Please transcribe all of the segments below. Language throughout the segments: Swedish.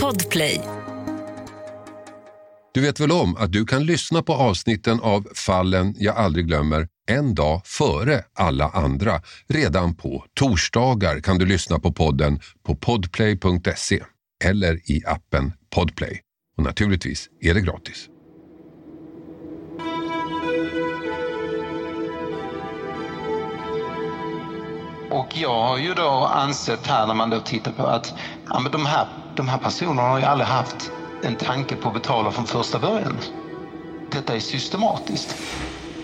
Podplay. Du vet väl om att du kan lyssna på avsnitten av Fallen jag aldrig glömmer en dag före alla andra. Redan på torsdagar kan du lyssna på podden på podplay.se eller i appen Podplay. Och naturligtvis är det gratis. Och jag har ju då ansett här när man då tittar på att ja, men de, här, de här personerna har ju aldrig haft en tanke på att betala från första början. Detta är systematiskt.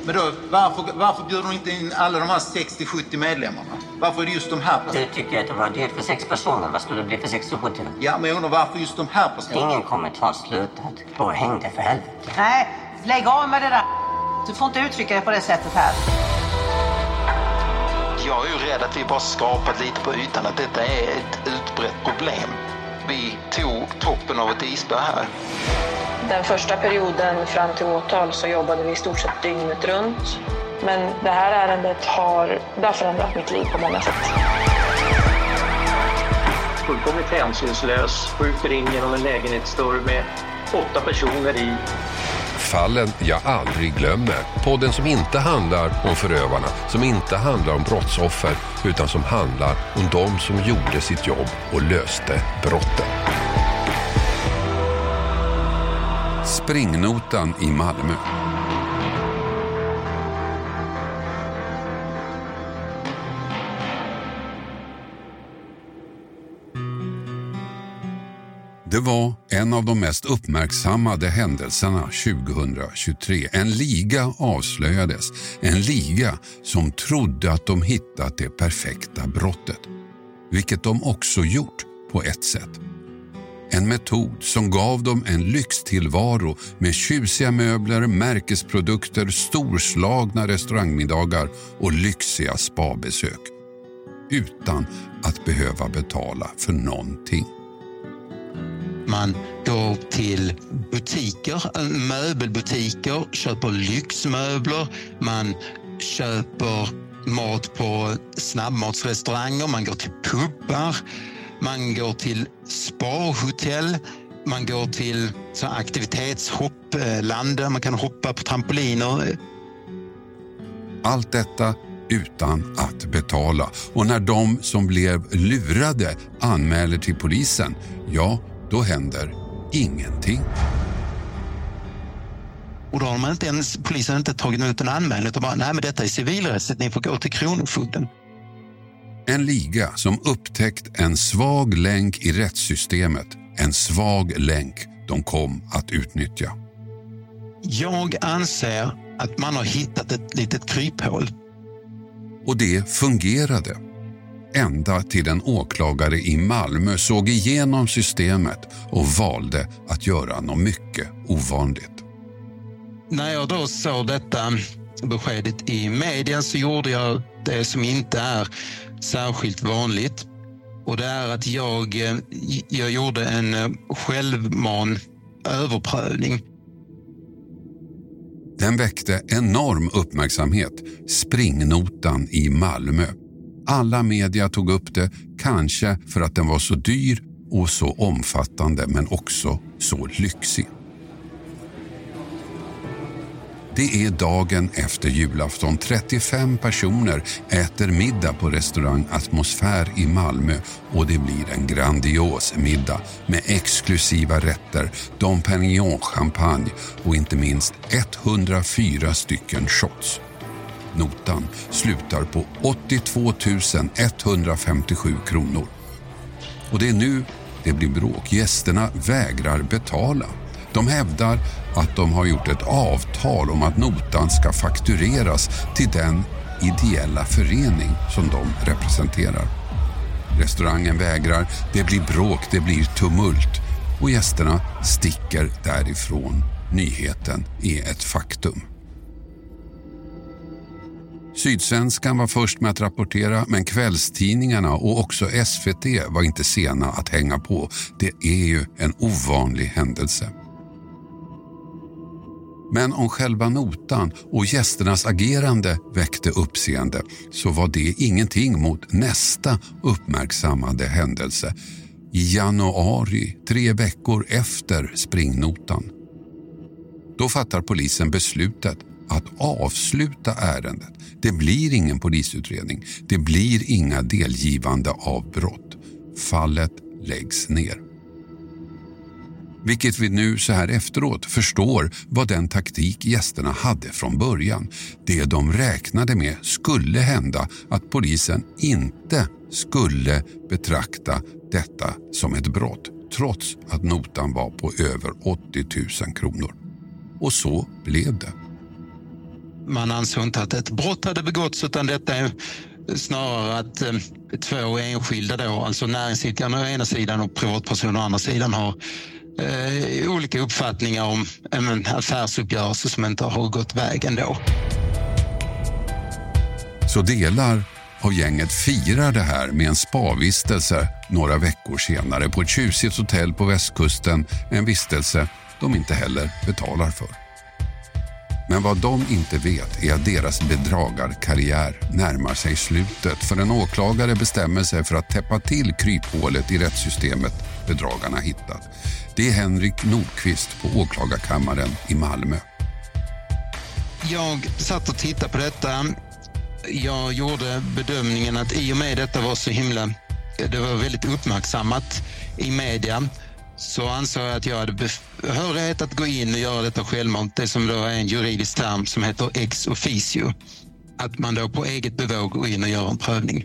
Men då, varför, varför bjuder de inte in alla de här 60-70 medlemmarna? Varför är det just de här Du tycker att det var dyrt för sex personer. Vad skulle det bli för 60-70? Ja, men jag undrar varför just de här personerna? Ingen kommer ta slutet. Gå och häng dig för helvete. Nej, lägg av med det där. Du får inte uttrycka dig på det sättet här. Jag är ju rädd att vi bara skapat lite på ytan, att detta är ett utbrett problem. Vi tog toppen av ett isberg här. Den första perioden fram till åtal så jobbade vi i stort sett dygnet runt. Men det här ärendet har, det har förändrat mitt liv på många sätt. Fullkomligt hänsynslös, skjuter in genom en lägenhetsdörr med åtta personer i. Fallen jag aldrig glömmer. Podden som inte handlar om förövarna, som inte handlar om brottsoffer, utan som handlar om de som gjorde sitt jobb och löste brotten. Springnotan i Malmö. Det var en av de mest uppmärksammade händelserna 2023. En liga avslöjades. En liga som trodde att de hittat det perfekta brottet. Vilket de också gjort på ett sätt. En metod som gav dem en lyxtillvaro med tjusiga möbler, märkesprodukter, storslagna restaurangmiddagar och lyxiga spabesök. Utan att behöva betala för någonting. Man går till butiker, eh, möbelbutiker, köper lyxmöbler, man köper mat på snabbmatsrestauranger, man går till pubbar, man går till sparhotell, man går till så aktivitetshoppland eh, där man kan hoppa på trampoliner. Allt detta utan att betala. Och när de som blev lurade anmäler till polisen, ja, då händer ingenting. Och då har man inte ens, polisen inte tagit ut en anmälan utan bara, nej men detta är civilrättsligt, ni får gå till Kronofogden. En liga som upptäckt en svag länk i rättssystemet. En svag länk de kom att utnyttja. Jag anser att man har hittat ett litet kryphål. Och det fungerade. Ända till en åklagare i Malmö såg igenom systemet och valde att göra något mycket ovanligt. När jag då såg detta beskedet i media så gjorde jag det som inte är särskilt vanligt. Och det är att jag, eh, jag gjorde en eh, självman överprövning. Den väckte enorm uppmärksamhet, springnotan i Malmö. Alla media tog upp det, kanske för att den var så dyr och så omfattande men också så lyxig. Det är dagen efter julafton. 35 personer äter middag på restaurang Atmosfär i Malmö och det blir en grandios middag med exklusiva rätter, Dom Pérignon Champagne och inte minst 104 stycken shots. Notan slutar på 82 157 kronor. Och det är nu det blir bråk. Gästerna vägrar betala. De hävdar att de har gjort ett avtal om att notan ska faktureras till den ideella förening som de representerar. Restaurangen vägrar, det blir bråk, det blir tumult och gästerna sticker därifrån. Nyheten är ett faktum. Sydsvenskan var först med att rapportera men kvällstidningarna och också SVT var inte sena att hänga på. Det är ju en ovanlig händelse. Men om själva notan och gästernas agerande väckte uppseende så var det ingenting mot nästa uppmärksammade händelse. i januari, tre veckor efter springnotan. Då fattar polisen beslutet att avsluta ärendet. Det blir ingen polisutredning. Det blir inga delgivande av brott. Fallet läggs ner. Vilket vi nu så här efteråt förstår var den taktik gästerna hade från början. Det de räknade med skulle hända att polisen inte skulle betrakta detta som ett brott trots att notan var på över 80 000 kronor. Och så blev det. Man ansåg inte att ett brott hade begåtts utan detta är snarare att eh, två enskilda, då, alltså näringsidkarna å ena sidan och privatpersoner å andra sidan har eh, olika uppfattningar om eh, en affärsuppgörelse som inte har gått vägen då. Så delar av gänget firar det här med en spavistelse några veckor senare på ett tjusigt hotell på västkusten. En vistelse de inte heller betalar för. Men vad de inte vet är att deras bedragarkarriär närmar sig slutet för en åklagare bestämmer sig för att täppa till kryphålet i rättssystemet bedragarna hittat. Det är Henrik Nordqvist på åklagarkammaren i Malmö. Jag satt och tittade på detta. Jag gjorde bedömningen att i och med detta var så himla... Det var väldigt uppmärksammat i media så ansåg jag att jag hade behörighet att gå in och göra detta självmant. Det som då är en juridisk term som heter ex officio. Att man då på eget bevåg går in och gör en prövning.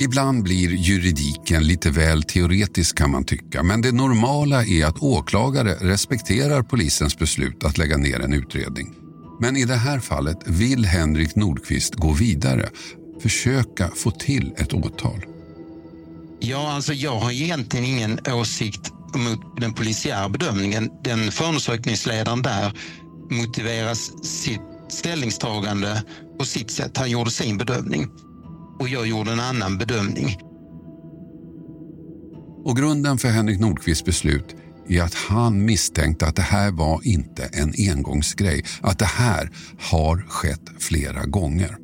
Ibland blir juridiken lite väl teoretisk kan man tycka men det normala är att åklagare respekterar polisens beslut att lägga ner en utredning. Men i det här fallet vill Henrik Nordqvist gå vidare, försöka få till ett åtal. Ja, alltså jag har egentligen ingen åsikt mot den polisiära bedömningen. Den förundersökningsledaren där motiveras sitt ställningstagande på sitt sätt. Han gjorde sin bedömning och jag gjorde en annan bedömning. Och grunden för Henrik Nordqvists beslut är att han misstänkte att det här var inte en engångsgrej. Att det här har skett flera gånger.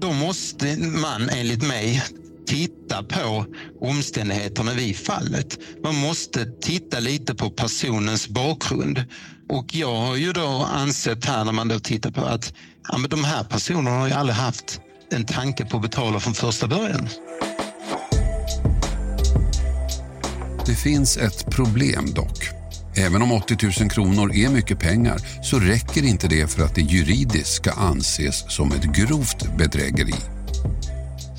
Då måste man enligt mig titta på omständigheterna vid fallet. Man måste titta lite på personens bakgrund. Och jag har ju då ansett här när man då tittar på att ja, men de här personerna har ju aldrig haft en tanke på att betala från första början. Det finns ett problem dock. Även om 80 000 kronor är mycket pengar så räcker inte det för att det juridiskt ska anses som ett grovt bedrägeri.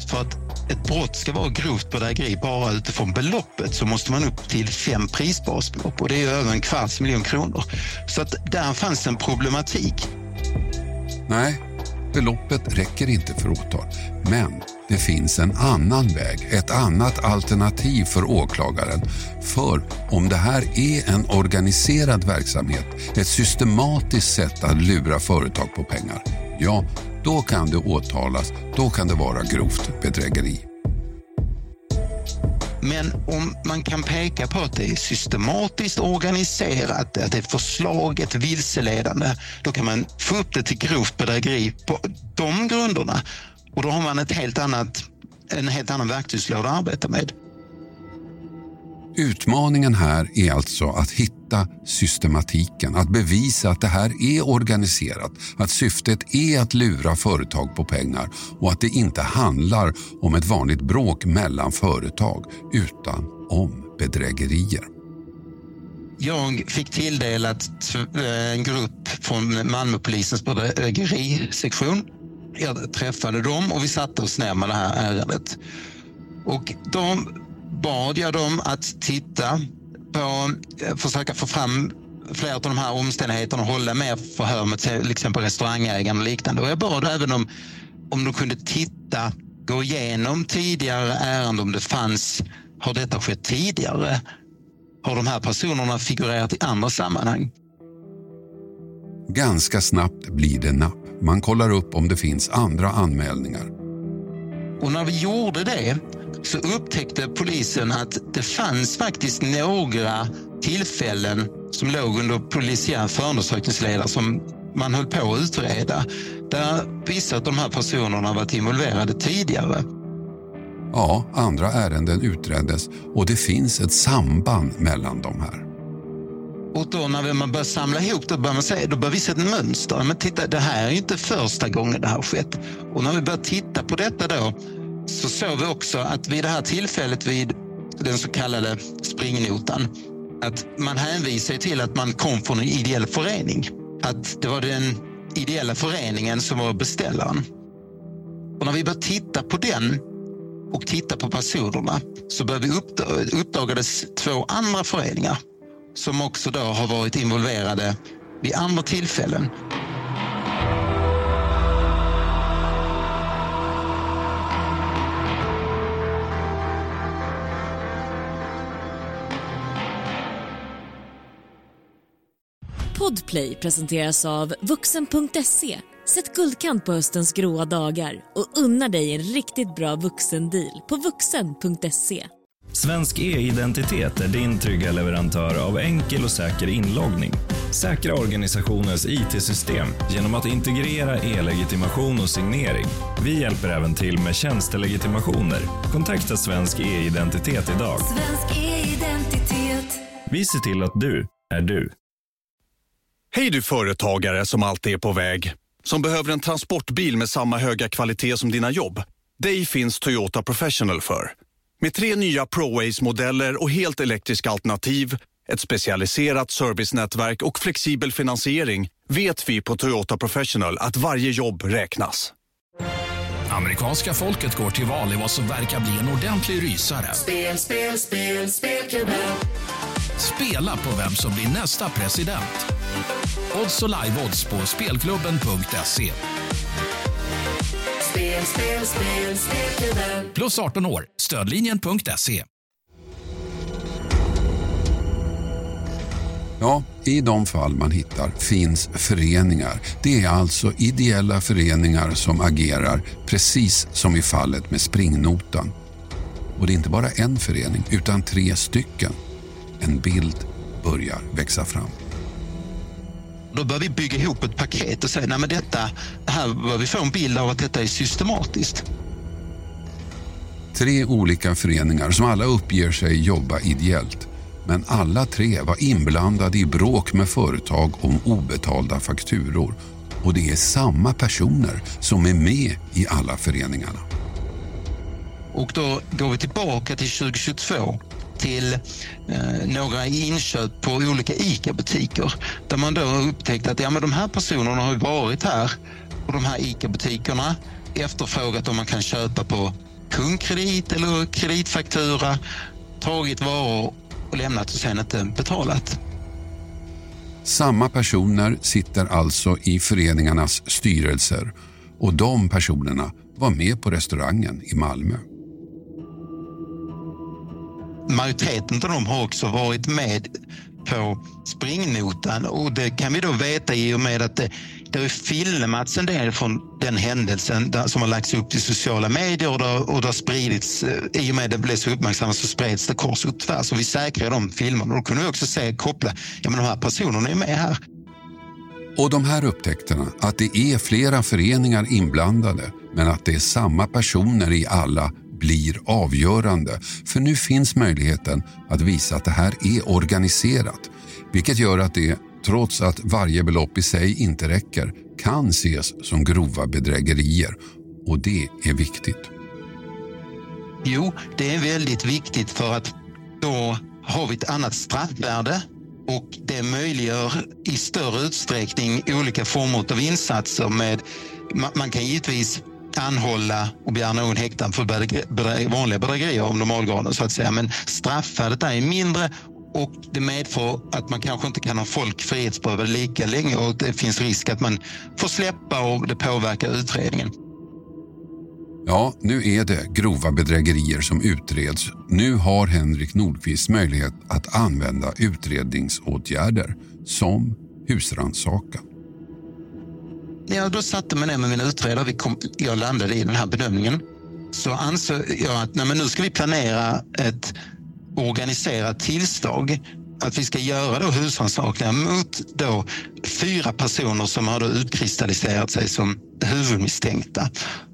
För att ett brott ska vara grovt bedrägeri bara utifrån beloppet så måste man upp till fem prisbasbelopp och det är över en kvarts miljon kronor. Så att där fanns en problematik. Nej, beloppet räcker inte för åtal. Men det finns en annan väg, ett annat alternativ för åklagaren. För om det här är en organiserad verksamhet, ett systematiskt sätt att lura företag på pengar, ja, då kan det åtalas, då kan det vara grovt bedrägeri. Men om man kan peka på att det är systematiskt organiserat, att det är förslaget vilseledande, då kan man få upp det till grovt bedrägeri på de grunderna. Och då har man ett helt annat, en helt annan verktygslåda att arbeta med. Utmaningen här är alltså att hitta systematiken, att bevisa att det här är organiserat, att syftet är att lura företag på pengar och att det inte handlar om ett vanligt bråk mellan företag utan om bedrägerier. Jag fick tilldelat eh, en grupp från Malmöpolisens bedrägerisektion. Jag träffade dem och vi satte oss ner med det här ärendet. Och de bad jag dem att titta på, eh, försöka få fram flera av de här omständigheterna och hålla mer förhör med till exempel restaurangägaren och liknande. Och jag bad även om, om de kunde titta, gå igenom tidigare ärenden om det fanns, har detta skett tidigare? Har de här personerna figurerat i andra sammanhang? Ganska snabbt blir det napp. Man kollar upp om det finns andra anmälningar. Och när vi gjorde det så upptäckte polisen att det fanns faktiskt några tillfällen som låg under polisiär förundersökningsledare som man höll på att utreda. Där vissa av de här personerna varit involverade tidigare. Ja, andra ärenden utreddes och det finns ett samband mellan de här. Och då när man börjar samla ihop då börjar, man säga, då börjar vi se ett mönster. Men titta, det här är inte första gången det här har skett. Och när vi börjar titta på detta då så såg vi också att vid det här tillfället vid den så kallade springnotan att man hänvisar till att man kom från en ideell förening. Att det var den ideella föreningen som var beställaren. Och när vi börjar titta på den och titta på personerna så började vi uppdagades två andra föreningar som också då har varit involverade vid andra tillfällen. Podplay presenteras av vuxen.se. Sätt guldkant på höstens gråa dagar och unna dig en riktigt bra vuxendeal på vuxen.se. Svensk e-identitet är din trygga leverantör av enkel och säker inloggning. Säkra organisationens IT-system genom att integrera e-legitimation och signering. Vi hjälper även till med tjänstelegitimationer. Kontakta Svensk e-identitet idag. Svensk e-identitet. Vi ser till att du är du. Hej du företagare som alltid är på väg. Som behöver en transportbil med samma höga kvalitet som dina jobb. Dig finns Toyota Professional för. Med tre nya ProWays-modeller och helt elektriska alternativ, ett specialiserat servicenätverk och flexibel finansiering vet vi på Toyota Professional att varje jobb räknas. Amerikanska folket går till val i vad som verkar bli en ordentlig rysare. Spel, spel, spel, spelklubben. Spela på vem som blir nästa president. Odds och live-odds på spelklubben.se. Spel, spel, spel, spelklubben. Plus 18 år. Stödlinjen.se. Ja, i de fall man hittar finns föreningar. Det är alltså ideella föreningar som agerar precis som i fallet med springnotan. Och det är inte bara en förening, utan tre stycken. En bild börjar växa fram. Då bör vi bygga ihop ett paket och säga nej men detta, här bör vi få en bild av att detta är systematiskt. Tre olika föreningar som alla uppger sig jobba ideellt. Men alla tre var inblandade i bråk med företag om obetalda fakturor. Och det är samma personer som är med i alla föreningarna. Och då går vi tillbaka till 2022 till eh, några inköp på olika ICA-butiker där man då har upptäckt att ja, men de här personerna har varit här på de här ICA-butikerna efterfrågat om man kan köpa på kundkredit eller kreditfaktura, tagit varor och lämnat och sen inte betalat. Samma personer sitter alltså i föreningarnas styrelser och de personerna var med på restaurangen i Malmö. Majoriteten av dem har också varit med på springnotan och det kan vi då veta i och med att det, det har filmats en del från den händelsen där, som har lagts upp i sociala medier och det, och det har spridits, eh, i och med att det blev så uppmärksammat så spreds det kors och tvärs och vi säkrar de filmerna. Då kunde vi också se, koppla, ja men de här personerna är med här. Och de här upptäckterna, att det är flera föreningar inblandade men att det är samma personer i alla blir avgörande. För nu finns möjligheten att visa att det här är organiserat. Vilket gör att det, trots att varje belopp i sig inte räcker, kan ses som grova bedrägerier. Och det är viktigt. Jo, det är väldigt viktigt för att då har vi ett annat straffvärde och det möjliggör i större utsträckning olika former av insatser med man kan givetvis anhålla och begära någon häktad för bedrä vanliga bedrägerier av normalgraden så att säga. Men straffvärdet är mindre och det medför att man kanske inte kan ha folk frihetsberövade lika länge och det finns risk att man får släppa och det påverkar utredningen. Ja, nu är det grova bedrägerier som utreds. Nu har Henrik Nordqvist möjlighet att använda utredningsåtgärder som husrannsakan. När jag då satte mig ner med mina utredare, vi kom, jag landade i den här bedömningen, så ansåg jag att nej, men nu ska vi planera ett organiserat tillslag att vi ska göra då husrannsakningar mot då fyra personer som har då utkristalliserat sig som huvudmisstänkta.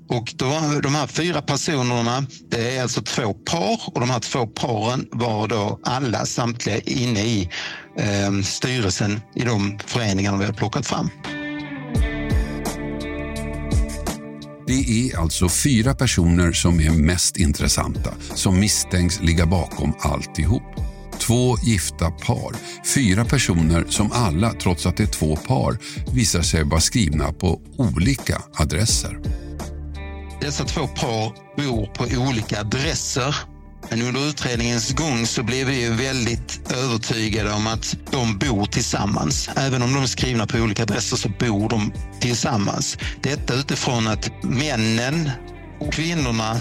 Och då, de här fyra personerna, det är alltså två par och de här två paren var då alla samtliga inne i eh, styrelsen i de föreningarna vi har plockat fram. Det är alltså fyra personer som är mest intressanta, som misstänks ligga bakom alltihop. Två gifta par, fyra personer som alla, trots att det är två par, visar sig vara skrivna på olika adresser. Dessa två par bor på olika adresser. Men under utredningens gång så blev vi ju väldigt övertygade om att de bor tillsammans. Även om de är skrivna på olika adresser så bor de tillsammans. Detta utifrån att männen och kvinnorna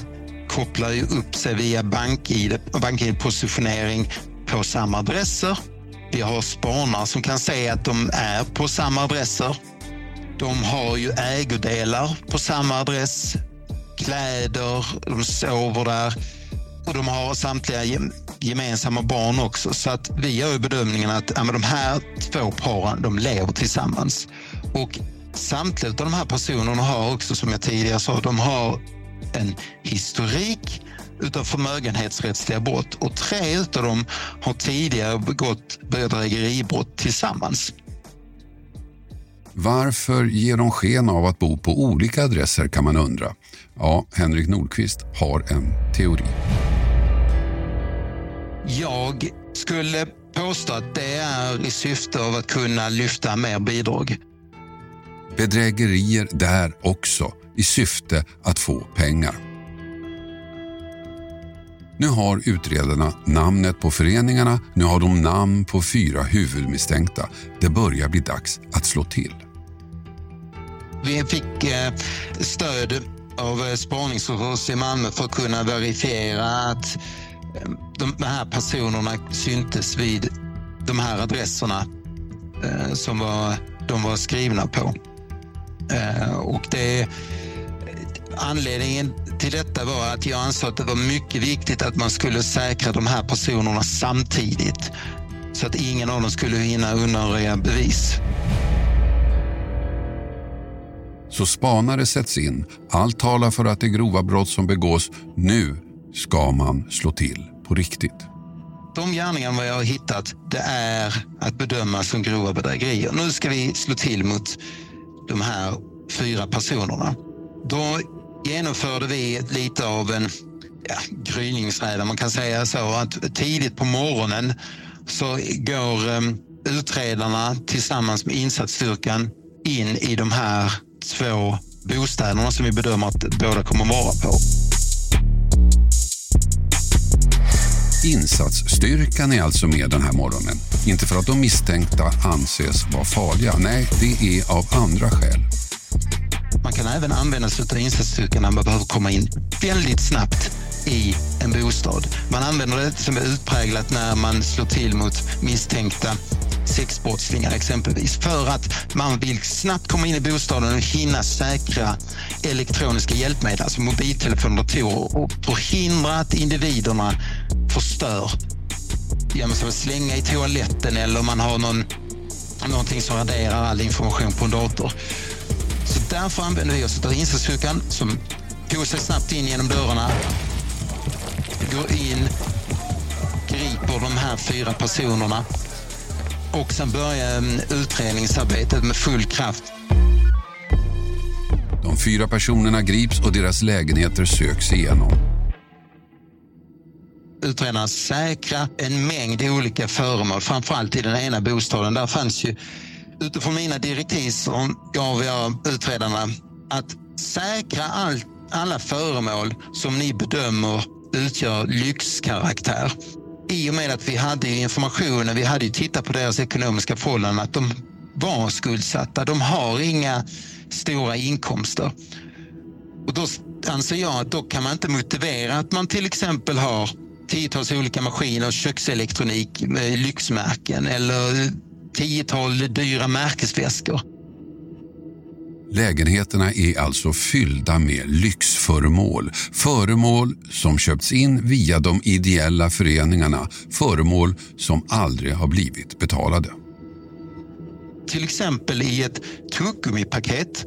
kopplar ju upp sig via BankID och BankID-positionering på samma adresser. Vi har spanare som kan se att de är på samma adresser. De har ju ägodelar på samma adress kläder, de sover där och de har samtliga gemensamma barn också. Så att vi gör bedömningen att ja, de här två paren de lever tillsammans. Och samtliga av de här personerna har också, som jag tidigare sa, de har en historik utav förmögenhetsrättsliga brott och tre av dem har tidigare begått bedrägeribrott tillsammans. Varför ger de sken av att bo på olika adresser kan man undra. Ja, Henrik Nordqvist har en teori. Jag skulle påstå att det är i syfte av att kunna lyfta mer bidrag. Bedrägerier där också, i syfte att få pengar. Nu har utredarna namnet på föreningarna, nu har de namn på fyra huvudmisstänkta. Det börjar bli dags att slå till. Vi fick eh, stöd av eh, spaningsresurser i Malmö för att kunna verifiera att de här personerna syntes vid de här adresserna eh, som var, de var skrivna på. Eh, och det, anledningen till detta var att jag ansåg att det var mycket viktigt att man skulle säkra de här personerna samtidigt så att ingen av dem skulle hinna undanröja bevis. Så spanare sätts in. Allt talar för att det grova brott som begås nu ska man slå till på riktigt. De gärningar jag har hittat det är att bedöma som grova bedrägerier. Nu ska vi slå till mot de här fyra personerna. Då genomförde vi lite av en ja, gryningsräd, man kan säga så. Att tidigt på morgonen så går um, utredarna tillsammans med insatsstyrkan in i de här två bostäderna som vi bedömer att båda kommer vara på. Insatsstyrkan är alltså med den här morgonen. Inte för att de misstänkta anses vara farliga. Nej, det är av andra skäl. Man kan även använda sig av insatsstyrkan när man behöver komma in väldigt snabbt i en bostad. Man använder det som är utpräglat när man slår till mot misstänkta sexbrottslingar exempelvis. För att man vill snabbt komma in i bostaden och hinna säkra elektroniska hjälpmedel, alltså mobiltelefoner och datorer och förhindra att individerna förstör. Ja, men som att slänga i toaletten eller man har någon, någonting som raderar all information på en dator. Så därför använder vi oss av insatsstyrkan som tog sig snabbt in genom dörrarna, går in, griper de här fyra personerna och sen börjar mm, utredningsarbetet med full kraft. De fyra personerna grips och deras lägenheter söks igenom. Utredarna säkra en mängd olika föremål, framförallt i den ena bostaden. Där fanns ju, utifrån mina direktiv som gav jag utredarna att säkra all, alla föremål som ni bedömer utgör lyxkaraktär i och med att vi hade informationen, vi hade ju tittat på deras ekonomiska förhållanden, att de var skuldsatta. De har inga stora inkomster. Och då anser jag att då kan man inte motivera att man till exempel har tiotals olika maskiner, kökselektronik, med lyxmärken eller tiotal dyra märkesväskor. Lägenheterna är alltså fyllda med lyxföremål. Föremål som köpts in via de ideella föreningarna. Föremål som aldrig har blivit betalade. Till exempel i ett tuggummipaket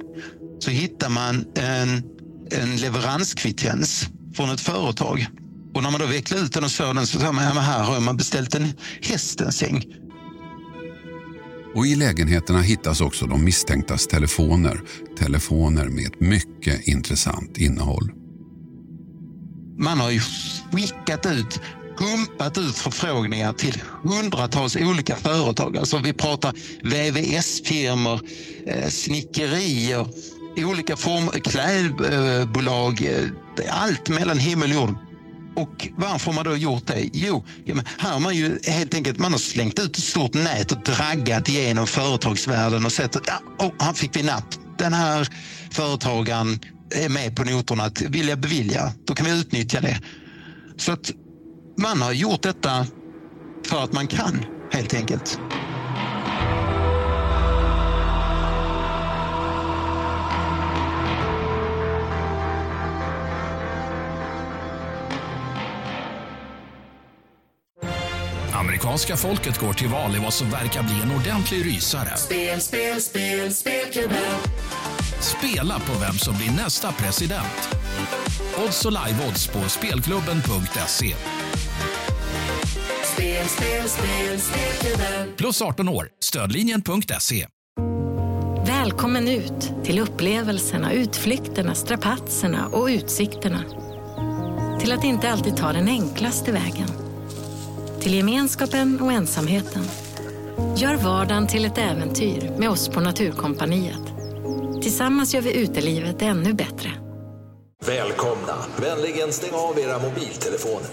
så hittar man en en leveranskvittens från ett företag. Och när man då vecklade ut den och såg den så sa man, ja, men här har man beställt en hästensäng. Och i lägenheterna hittas också de misstänktas telefoner. Telefoner med ett mycket intressant innehåll. Man har ju skickat ut, pumpat ut förfrågningar till hundratals olika företag. Alltså vi pratar VVS-firmor, eh, snickerier, olika former, klädbolag, eh, allt mellan himmel och jord. Och varför har man då gjort det? Jo, ja, här har man ju helt enkelt man har slängt ut ett stort nät och draggat igenom företagsvärlden och sett att ja, oh, han fick vi napp. Den här företagaren är med på noterna att vilja bevilja. Då kan vi utnyttja det. Så att man har gjort detta för att man kan, helt enkelt. Amerikanska folket går till val i vad som verkar bli en ordentlig rysare. Spel, spel, spel, spelklubben. Spela på vem som blir nästa president. Odds och live-odds på spelklubben.se. Spel, spel, spel, spelklubben. Plus 18 år. Stödlinjen.se. Välkommen ut till upplevelserna, utflykterna, strapatserna och utsikterna. Till att inte alltid ta den enklaste vägen. Till gemenskapen och ensamheten. Gör vardagen till ett äventyr med oss på Naturkompaniet. Tillsammans gör vi utelivet ännu bättre. Välkomna! Vänligen stäng av era mobiltelefoner.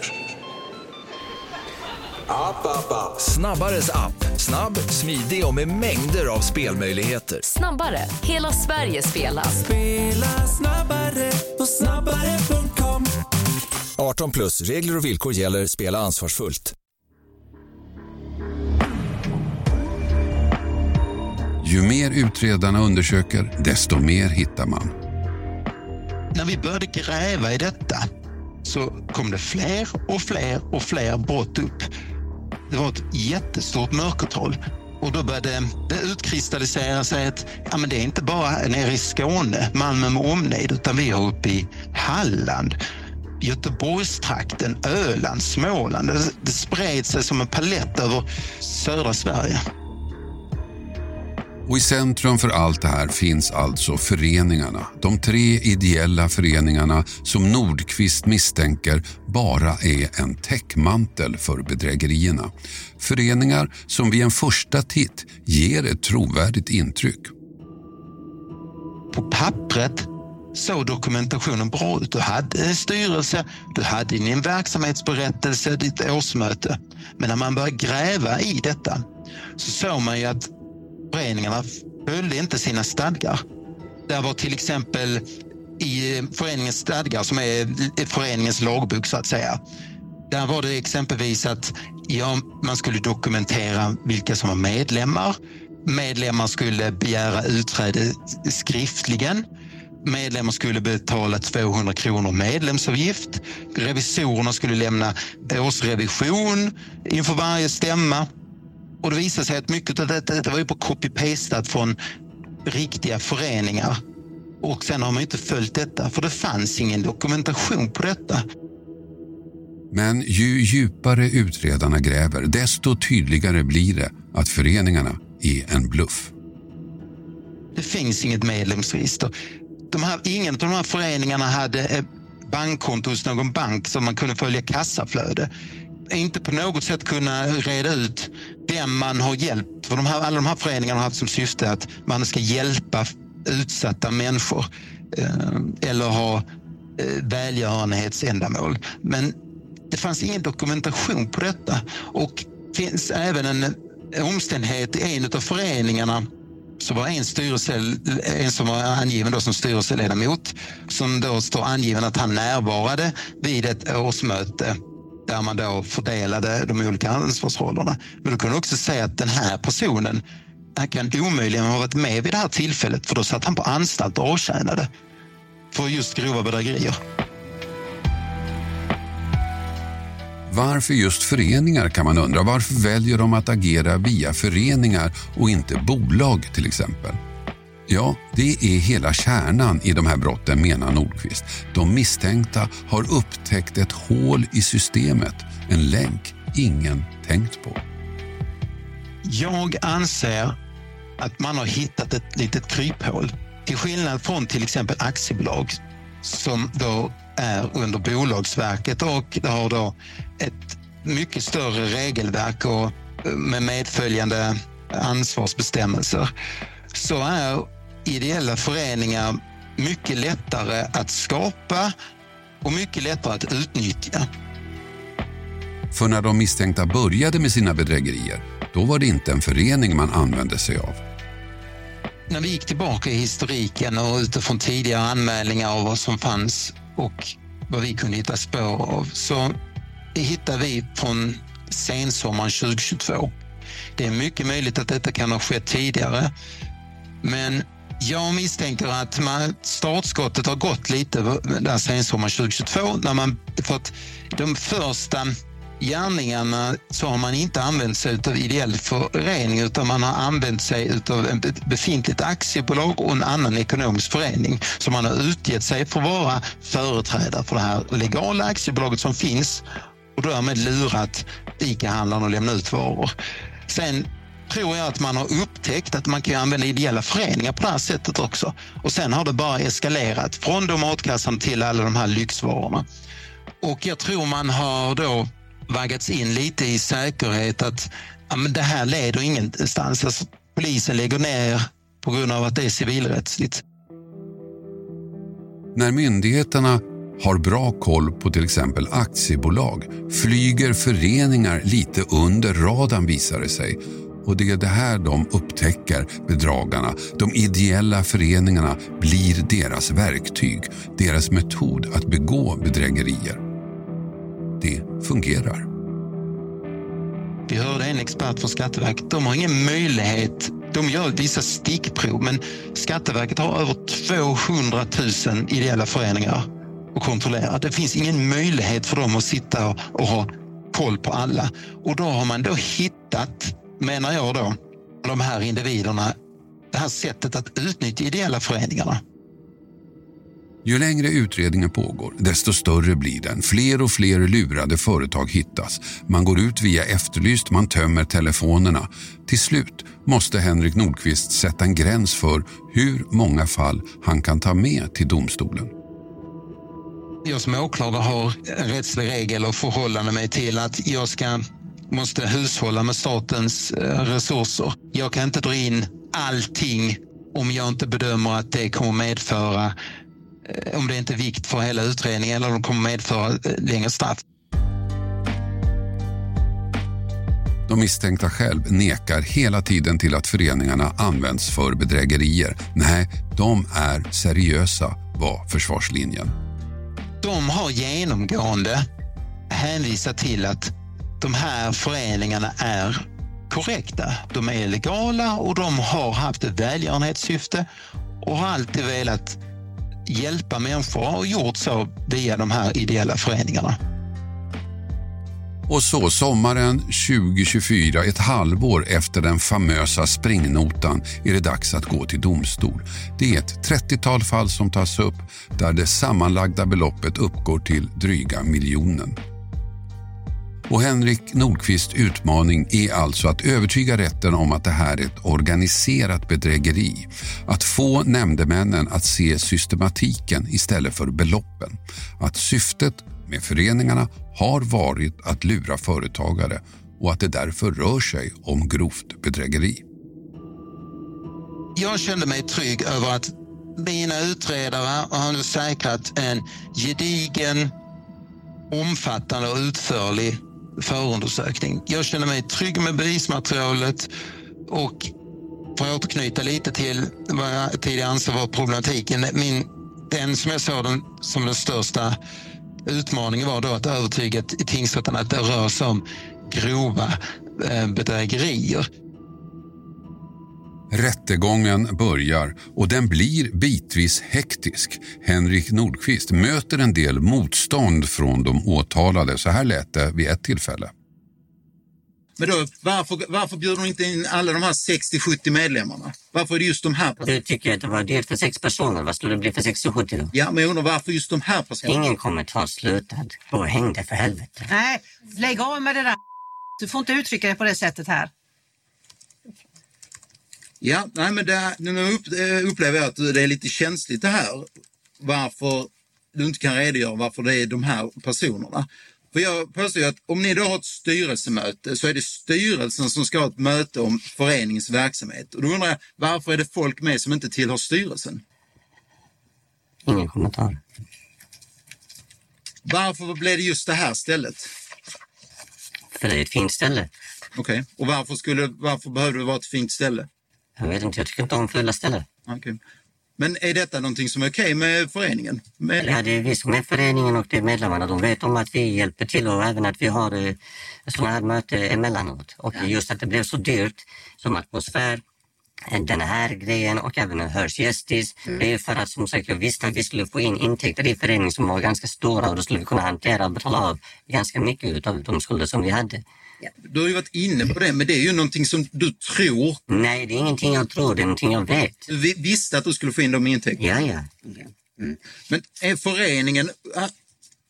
App, app, app. Snabbares app. Snabb, smidig och med mängder av spelmöjligheter. Snabbare. Hela Sverige spelar. Spela snabbare på snabbare.com. 18 plus. Regler och villkor gäller. Spela ansvarsfullt. Ju mer utredarna undersöker, desto mer hittar man. När vi började gräva i detta så kom det fler och fler och fler brott upp. Det var ett jättestort mörkertal. Och då började det utkristallisera sig att ja, men det är inte bara nere i Skåne, Malmö med omnejd, utan vi har uppe i Halland, Göteborgstrakten, Öland, Småland. Det, det spred sig som en palett över södra Sverige. Och i centrum för allt det här finns alltså föreningarna. De tre ideella föreningarna som Nordqvist misstänker bara är en täckmantel för bedrägerierna. Föreningar som vid en första titt ger ett trovärdigt intryck. På pappret såg dokumentationen bra ut. Du hade en styrelse, du hade din verksamhetsberättelse, ditt årsmöte. Men när man började gräva i detta så såg man ju att föreningarna följde inte sina stadgar. Det var till exempel i eh, föreningens stadgar, som är föreningens lagbok så att säga. Där var det exempelvis att ja, man skulle dokumentera vilka som var medlemmar. Medlemmar skulle begära utträde skriftligen. Medlemmar skulle betala 200 kronor medlemsavgift. Revisorerna skulle lämna årsrevision inför varje stämma. Och det visade sig att mycket av detta, detta var ju på copy-pastat från riktiga föreningar. Och sen har man inte följt detta, för det fanns ingen dokumentation på detta. Men ju djupare utredarna gräver, desto tydligare blir det att föreningarna är en bluff. Det finns inget medlemsregister. De här, ingen av de här föreningarna hade ett bankkonto hos någon bank som man kunde följa kassaflöde inte på något sätt kunna reda ut vem man har hjälpt. För de här, alla de här föreningarna har haft som syfte att man ska hjälpa utsatta människor eh, eller ha eh, välgörenhetsändamål. Men det fanns ingen dokumentation på detta och finns även en omständighet i en av föreningarna så var en, styrelse, en som var angiven då som styrelseledamot som då står angiven att han närvarade vid ett årsmöte där man då fördelade de olika ansvarsrollerna. Men då kunde också säga att den här personen han kan omöjligen ha varit med vid det här tillfället för då satt han på anstalt och avtjänade för just grova bedrägerier. Varför just föreningar kan man undra. Varför väljer de att agera via föreningar och inte bolag till exempel? Ja, det är hela kärnan i de här brotten menar Nordqvist. De misstänkta har upptäckt ett hål i systemet, en länk ingen tänkt på. Jag anser att man har hittat ett litet kryphål. Till skillnad från till exempel aktiebolag som då är under Bolagsverket och har då ett mycket större regelverk och eh, med medföljande ansvarsbestämmelser så är ideella föreningar mycket lättare att skapa och mycket lättare att utnyttja. För när de misstänkta började med sina bedrägerier, då var det inte en förening man använde sig av. När vi gick tillbaka i historiken och utifrån tidigare anmälningar av vad som fanns och vad vi kunde hitta spår av så hittade vi från sensommaren 2022. Det är mycket möjligt att detta kan ha skett tidigare. Men jag misstänker att man, startskottet har gått lite där sensommaren 2022. När man, för att de första gärningarna så har man inte använt sig av ideell förening utan man har använt sig av ett befintligt aktiebolag och en annan ekonomisk förening. som man har utgett sig för att vara företrädare för det här legala aktiebolaget som finns och därmed lurat ICA-handlaren att lämna ut varor. Sen tror jag att man har upptäckt att man kan använda ideella föreningar på det här sättet också. Och sen har det bara eskalerat från domatkassan till alla de här lyxvarorna. Och jag tror man har då vaggats in lite i säkerhet att ja, men det här leder ingenstans. Alltså, polisen lägger ner på grund av att det är civilrättsligt. När myndigheterna har bra koll på till exempel aktiebolag flyger föreningar lite under radarn visar det sig. Och det är det här de upptäcker, bedragarna. De ideella föreningarna blir deras verktyg, deras metod att begå bedrägerier. Det fungerar. Vi hörde en expert från Skatteverket. De har ingen möjlighet. De gör vissa stickprov, men Skatteverket har över 200 000 ideella föreningar att kontrollera. Det finns ingen möjlighet för dem att sitta och, och ha koll på alla. Och då har man då hittat, menar jag då, de här individerna, det här sättet att utnyttja ideella föreningarna. Ju längre utredningen pågår, desto större blir den. Fler och fler lurade företag hittas. Man går ut via Efterlyst, man tömmer telefonerna. Till slut måste Henrik Nordqvist sätta en gräns för hur många fall han kan ta med till domstolen. Jag som åklagare har en rättslig regel och förhållande mig till att jag ska, måste hushålla med statens eh, resurser. Jag kan inte dra in allting om jag inte bedömer att det kommer medföra eh, om det inte är vikt för hela utredningen eller om det kommer medföra eh, längre straff. De misstänkta själv nekar hela tiden till att föreningarna används för bedrägerier. Nej, de är seriösa, var försvarslinjen. De har genomgående hänvisat till att de här föreningarna är korrekta. De är legala och de har haft ett välgörenhetssyfte och har alltid velat hjälpa människor och gjort så via de här ideella föreningarna. Och så sommaren 2024, ett halvår efter den famösa springnotan, är det dags att gå till domstol. Det är ett 30-tal fall som tas upp där det sammanlagda beloppet uppgår till dryga miljonen. Och Henrik Nordqvists utmaning är alltså att övertyga rätten om att det här är ett organiserat bedrägeri. Att få nämndemännen att se systematiken istället för beloppen. Att syftet med föreningarna har varit att lura företagare och att det därför rör sig om grovt bedrägeri. Jag kände mig trygg över att mina utredare har nu säkrat en gedigen, omfattande och utförlig förundersökning. Jag känner mig trygg med bevismaterialet och för att återknyta lite till vad jag tidigare ansåg var problematiken. Min, den som jag såg den som den största utmaningen var då att övertyga i tingsrätten att det rör sig om grova eh, bedrägerier. Rättegången börjar och den blir bitvis hektisk. Henrik Nordqvist möter en del motstånd från de åtalade. Så här lät det vid ett tillfälle. Men då, varför, varför bjuder de inte in alla de här 60-70 medlemmarna? Varför är det just de här? Du tycker att det var dyrt för sex personer. Vad skulle det bli för 60-70 då? Ja, men jag undrar varför just de här personerna? Ingen kommer ta slutet. Gå och häng dig för helvete. Nej, lägg av med det där. Du får inte uttrycka dig på det sättet här. Ja, nej men det, nu eh, upplever jag att det är lite känsligt det här. Varför du inte kan redogöra varför det är de här personerna. För jag påstår ju att om ni då har ett styrelsemöte så är det styrelsen som ska ha ett möte om föreningens verksamhet. Och då undrar jag, varför är det folk med som inte tillhör styrelsen? Ingen kommentar. Varför blev det just det här stället? För det är ett fint ställe. Okej, och varför, skulle, varför behövde det vara ett fint ställe? Jag vet inte, jag tycker inte om fulla ställen. Okej. Men är detta någonting som är okej med föreningen? Med... Ja, det är vi som är föreningen och det är medlemmarna. De vet om att vi hjälper till och även att vi har eh, sådana här möten emellanåt. Och just att det blev så dyrt som atmosfär, eh, den här grejen och även en hörsgästis. Mm. Det är för att som sagt jag visste att vi skulle få in intäkter i föreningen som var ganska stora och då skulle vi kunna hantera och betala av ganska mycket av de skulder som vi hade. Du har ju varit inne på det, men det är ju någonting som du tror. Nej, det är ingenting jag tror, det är någonting jag vet. Du vi- visste att du skulle få in de intäkterna? Ja, ja. Men är föreningen,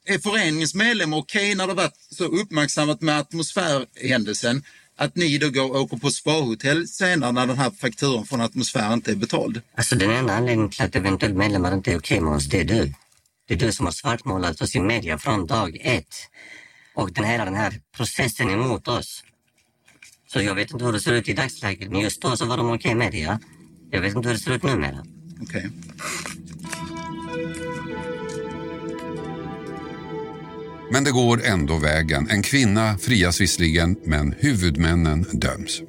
är föreningens medlemmar okej när det varit så uppmärksammat med atmosfärhändelsen att ni då går och åker på sparhotell senare när den här fakturan från atmosfär inte är betald? Alltså den enda anledningen till att eventuellt medlemmar inte är okej med oss, det är du. Det är du som har svartmålat oss i media från dag ett. Och den hela den här processen emot oss. Så jag vet inte hur det ser ut i dagsläget, men just då så var de okej med det, ja. Jag vet inte hur det ser ut numera. Okej. Men det går ändå vägen. En kvinna frias visserligen, men huvudmännen döms.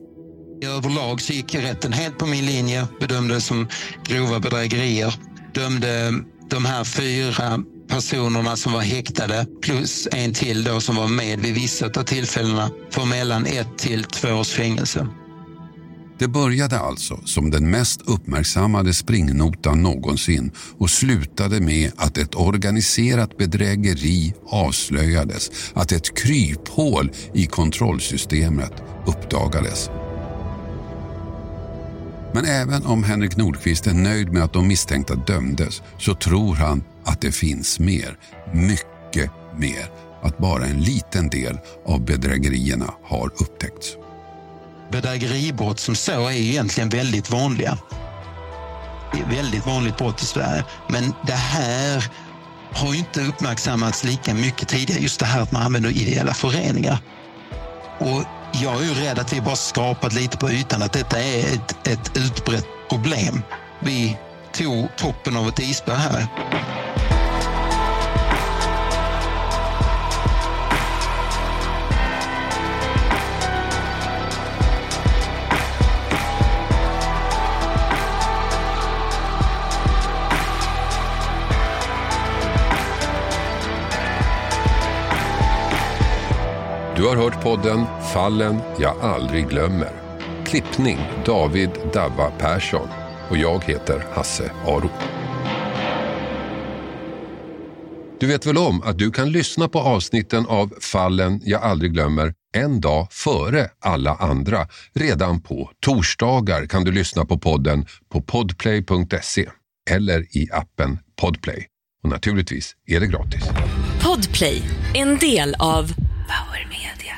Överlag så gick rätten helt på min linje, bedömde som grova bedrägerier. Dömde de här fyra personerna som var häktade plus en till då som var med vid vissa av tillfällena får mellan ett till två års fängelse. Det började alltså som den mest uppmärksammade springnotan någonsin och slutade med att ett organiserat bedrägeri avslöjades, att ett kryphål i kontrollsystemet uppdagades. Men även om Henrik Nordqvist är nöjd med att de misstänkta dömdes så tror han att det finns mer, mycket mer, att bara en liten del av bedrägerierna har upptäckts. Bedrägeribrott som så är egentligen väldigt vanliga. Det är väldigt vanligt brott i Sverige. Men det här har ju inte uppmärksammats lika mycket tidigare. Just det här att man använder ideella föreningar. Och jag är ju rädd att vi bara skrapat lite på ytan, att detta är ett, ett utbrett problem. Vi tog toppen av ett isberg här. Du har hört podden Fallen jag aldrig glömmer. Klippning David Dabba Persson och jag heter Hasse Aro. Du vet väl om att du kan lyssna på avsnitten av Fallen jag aldrig glömmer en dag före alla andra. Redan på torsdagar kan du lyssna på podden på podplay.se eller i appen Podplay. Och naturligtvis är det gratis. Podplay, en del av Power Media.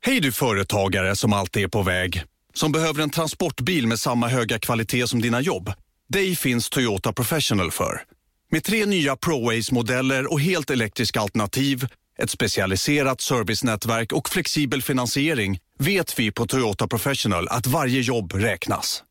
Hej du företagare som alltid är på väg. Som behöver en transportbil med samma höga kvalitet som dina jobb. Dig finns Toyota Professional för. Med tre nya ProAce-modeller och helt elektriska alternativ, ett specialiserat servicenätverk och flexibel finansiering vet vi på Toyota Professional att varje jobb räknas.